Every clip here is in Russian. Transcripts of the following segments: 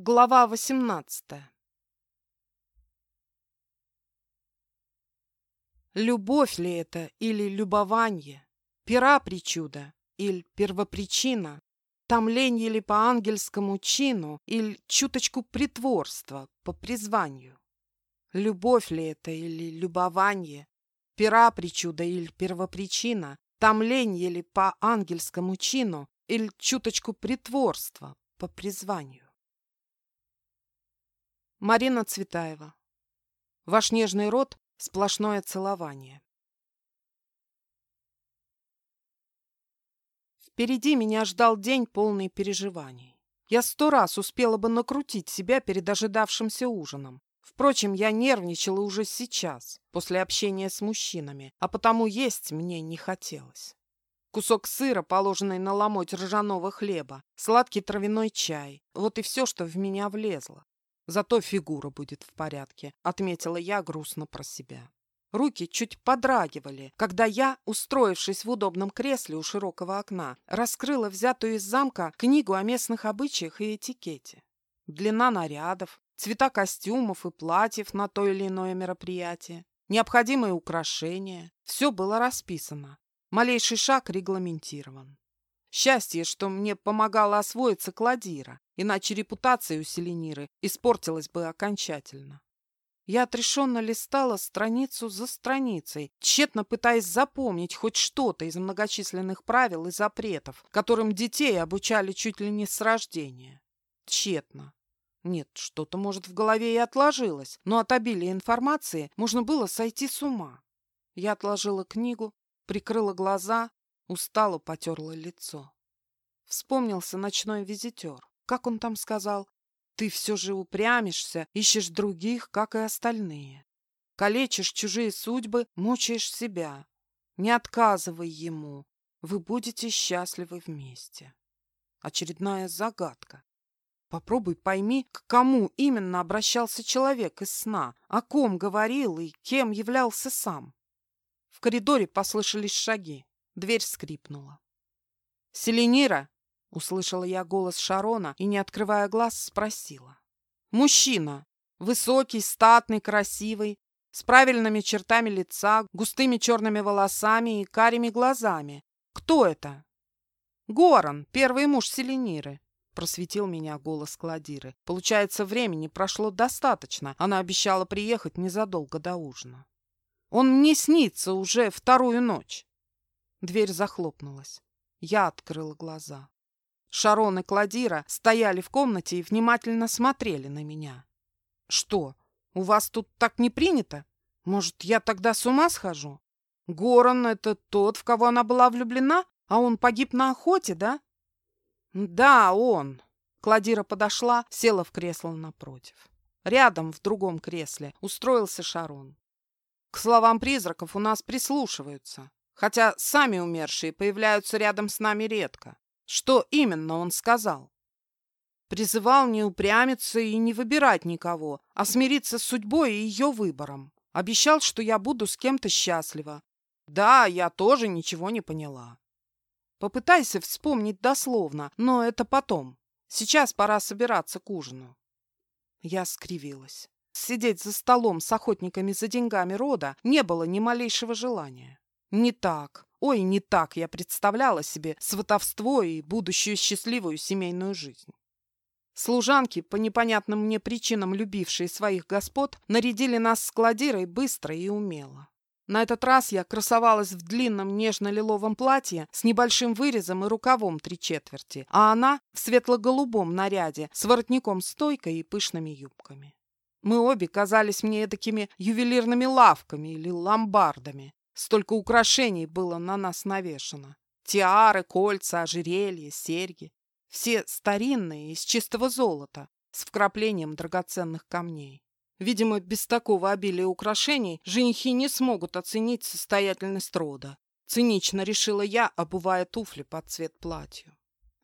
Глава восемнадцатая Любовь ли это или любование? Пера причуда или первопричина? Томленье ли по ангельскому чину или чуточку притворства по призванию? Любовь ли это или любование? Пера причуда или первопричина? Томленье ли по ангельскому чину или чуточку притворства по призванию? Марина Цветаева. Ваш нежный рот – сплошное целование. Впереди меня ждал день полный переживаний. Я сто раз успела бы накрутить себя перед ожидавшимся ужином. Впрочем, я нервничала уже сейчас, после общения с мужчинами, а потому есть мне не хотелось. Кусок сыра, положенный на ломоть ржаного хлеба, сладкий травяной чай – вот и все, что в меня влезло. Зато фигура будет в порядке, отметила я грустно про себя. Руки чуть подрагивали, когда я, устроившись в удобном кресле у широкого окна, раскрыла взятую из замка книгу о местных обычаях и этикете. Длина нарядов, цвета костюмов и платьев на то или иное мероприятие, необходимые украшения – все было расписано. Малейший шаг регламентирован. Счастье, что мне помогала освоиться Кладира, иначе репутация у Селениры испортилась бы окончательно. Я отрешенно листала страницу за страницей, тщетно пытаясь запомнить хоть что-то из многочисленных правил и запретов, которым детей обучали чуть ли не с рождения. Тщетно. Нет, что-то, может, в голове и отложилось, но от обилия информации можно было сойти с ума. Я отложила книгу, прикрыла глаза, устало потерла лицо. Вспомнился ночной визитер. Как он там сказал? Ты все же упрямишься, ищешь других, как и остальные. Калечишь чужие судьбы, мучаешь себя. Не отказывай ему. Вы будете счастливы вместе. Очередная загадка. Попробуй пойми, к кому именно обращался человек из сна, о ком говорил и кем являлся сам. В коридоре послышались шаги. Дверь скрипнула. «Селенира!» Услышала я голос Шарона и, не открывая глаз, спросила. «Мужчина. Высокий, статный, красивый, с правильными чертами лица, густыми черными волосами и карими глазами. Кто это?» «Горан, первый муж Селениры», — просветил меня голос Кладиры. «Получается, времени прошло достаточно. Она обещала приехать незадолго до ужина. Он мне снится уже вторую ночь». Дверь захлопнулась. Я открыла глаза. Шарон и Кладира стояли в комнате и внимательно смотрели на меня. «Что, у вас тут так не принято? Может, я тогда с ума схожу? Горан — это тот, в кого она была влюблена, а он погиб на охоте, да?» «Да, он». Кладира подошла, села в кресло напротив. Рядом, в другом кресле, устроился Шарон. К словам призраков у нас прислушиваются, хотя сами умершие появляются рядом с нами редко. Что именно он сказал? Призывал не упрямиться и не выбирать никого, а смириться с судьбой и ее выбором. Обещал, что я буду с кем-то счастлива. Да, я тоже ничего не поняла. Попытайся вспомнить дословно, но это потом. Сейчас пора собираться к ужину. Я скривилась. Сидеть за столом с охотниками за деньгами рода не было ни малейшего желания. Не так. Ой, не так я представляла себе сватовство и будущую счастливую семейную жизнь. Служанки, по непонятным мне причинам любившие своих господ, нарядили нас с Кладирой быстро и умело. На этот раз я красовалась в длинном нежно-лиловом платье с небольшим вырезом и рукавом три четверти, а она в светло-голубом наряде с воротником-стойкой и пышными юбками. Мы обе казались мне такими ювелирными лавками или ломбардами, Столько украшений было на нас навешано. Тиары, кольца, ожерелья, серьги. Все старинные, из чистого золота, с вкраплением драгоценных камней. Видимо, без такого обилия украшений женихи не смогут оценить состоятельность рода. Цинично решила я, обувая туфли под цвет платью.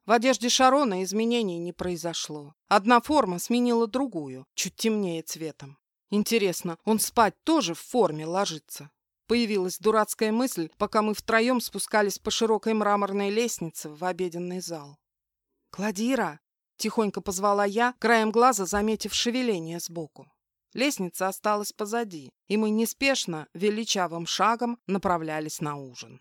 В одежде Шарона изменений не произошло. Одна форма сменила другую, чуть темнее цветом. Интересно, он спать тоже в форме ложится? Появилась дурацкая мысль, пока мы втроем спускались по широкой мраморной лестнице в обеденный зал. «Кладира!» Тихонько позвала я, краем глаза заметив шевеление сбоку. Лестница осталась позади, и мы неспешно, величавым шагом направлялись на ужин.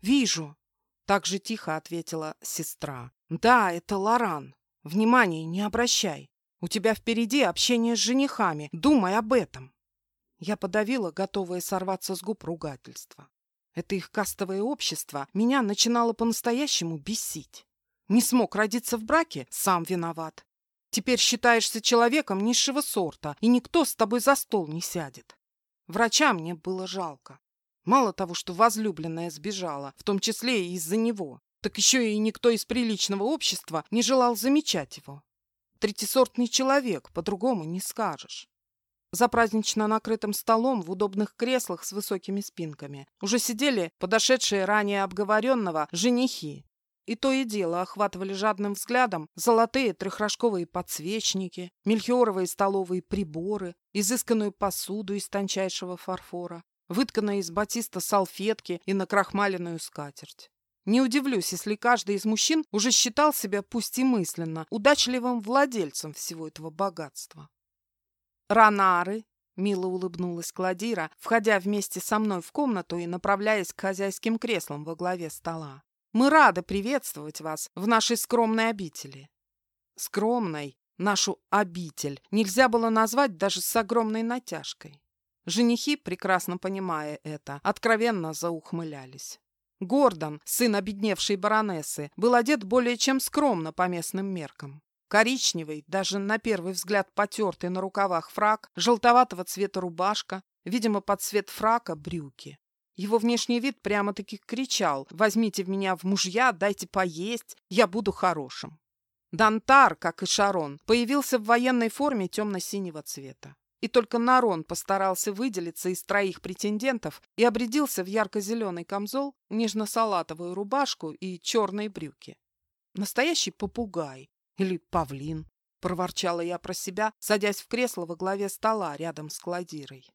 «Вижу!» — так же тихо ответила сестра. «Да, это Лоран. Внимания не обращай. У тебя впереди общение с женихами. Думай об этом!» Я подавила, готовая сорваться с губ ругательства. Это их кастовое общество меня начинало по-настоящему бесить. Не смог родиться в браке — сам виноват. Теперь считаешься человеком низшего сорта, и никто с тобой за стол не сядет. Врача мне было жалко. Мало того, что возлюбленная сбежала, в том числе и из-за него, так еще и никто из приличного общества не желал замечать его. Третисортный человек, по-другому не скажешь. За празднично накрытым столом в удобных креслах с высокими спинками уже сидели подошедшие ранее обговоренного женихи, и то и дело охватывали жадным взглядом золотые трехрожковые подсвечники, мельхиоровые столовые приборы, изысканную посуду из тончайшего фарфора, вытканные из батиста салфетки и накрахмаленную скатерть. Не удивлюсь, если каждый из мужчин уже считал себя, пусть и мысленно, удачливым владельцем всего этого богатства. «Ранары!» — мило улыбнулась Кладира, входя вместе со мной в комнату и направляясь к хозяйским креслам во главе стола. Мы рады приветствовать вас в нашей скромной обители. Скромной нашу обитель нельзя было назвать даже с огромной натяжкой. Женихи, прекрасно понимая это, откровенно заухмылялись. Гордон, сын обедневшей баронессы, был одет более чем скромно по местным меркам. Коричневый, даже на первый взгляд потертый на рукавах фрак, желтоватого цвета рубашка, видимо, под цвет фрака брюки. Его внешний вид прямо-таки кричал «Возьмите в меня в мужья, дайте поесть, я буду хорошим». Дантар, как и Шарон, появился в военной форме темно-синего цвета. И только Нарон постарался выделиться из троих претендентов и обрядился в ярко-зеленый камзол, нежно-салатовую рубашку и черные брюки. Настоящий попугай или павлин, проворчала я про себя, садясь в кресло во главе стола рядом с кладирой.